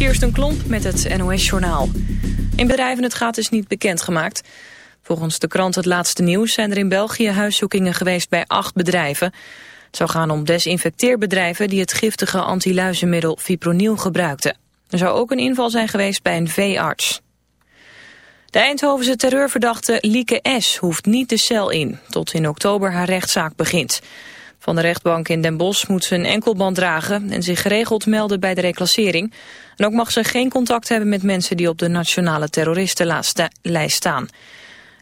Kirsten Klomp met het NOS-journaal. In bedrijven het gaat is niet bekendgemaakt. Volgens de krant Het Laatste Nieuws zijn er in België huiszoekingen geweest bij acht bedrijven. Het zou gaan om desinfecteerbedrijven die het giftige antiluizenmiddel fipronil gebruikten. Er zou ook een inval zijn geweest bij een veearts. De Eindhovense terreurverdachte Lieke S. hoeft niet de cel in, tot in oktober haar rechtszaak begint. Van de rechtbank in Den Bosch moet ze een enkelband dragen en zich geregeld melden bij de reclassering. En ook mag ze geen contact hebben met mensen die op de nationale terroristenlijst staan.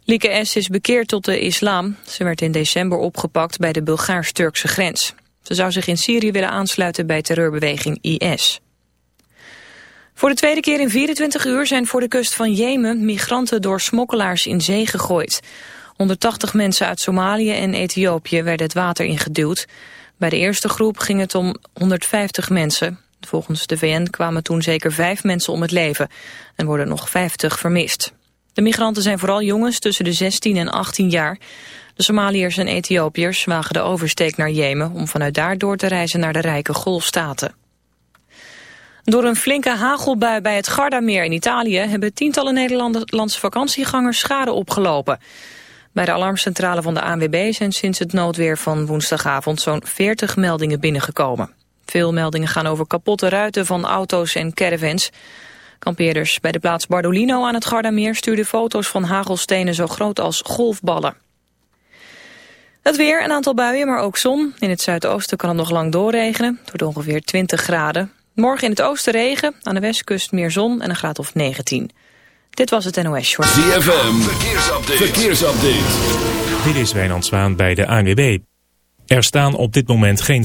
Lieke S. is bekeerd tot de islam. Ze werd in december opgepakt bij de Bulgaars-Turkse grens. Ze zou zich in Syrië willen aansluiten bij terreurbeweging IS. Voor de tweede keer in 24 uur zijn voor de kust van Jemen migranten door smokkelaars in zee gegooid. 180 mensen uit Somalië en Ethiopië werden het water ingeduwd. Bij de eerste groep ging het om 150 mensen. Volgens de VN kwamen toen zeker vijf mensen om het leven en worden nog 50 vermist. De migranten zijn vooral jongens tussen de 16 en 18 jaar. De Somaliërs en Ethiopiërs wagen de oversteek naar Jemen om vanuit daar door te reizen naar de rijke golfstaten. Door een flinke hagelbui bij het Gardameer in Italië hebben tientallen Nederlandse vakantiegangers schade opgelopen. Bij de alarmcentrale van de ANWB zijn sinds het noodweer van woensdagavond zo'n 40 meldingen binnengekomen. Veel meldingen gaan over kapotte ruiten van auto's en caravans. Kampeerders bij de plaats Bardolino aan het Gardameer stuurden foto's van hagelstenen zo groot als golfballen. Het weer, een aantal buien, maar ook zon. In het zuidoosten kan het nog lang doorregenen. Het wordt ongeveer 20 graden. Morgen in het oosten regen, aan de westkust meer zon en een graad of 19. Dit was het NOS Short. ZFM, verkeersupdate. verkeersupdate. Dit is Wijnand Zwaan bij de ANWB. Er staan op dit moment geen...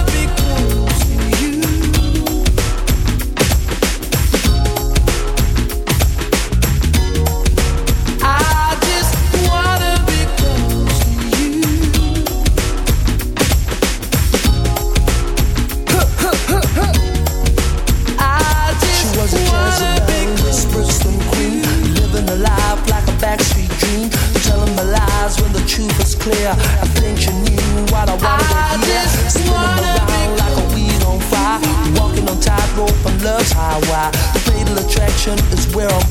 The fatal attraction is where I'm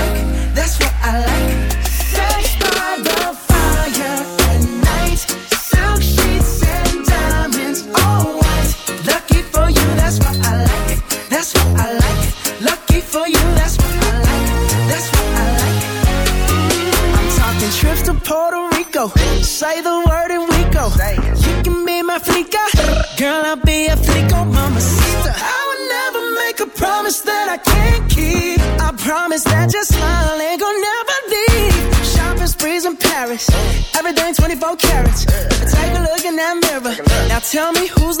Tell me who's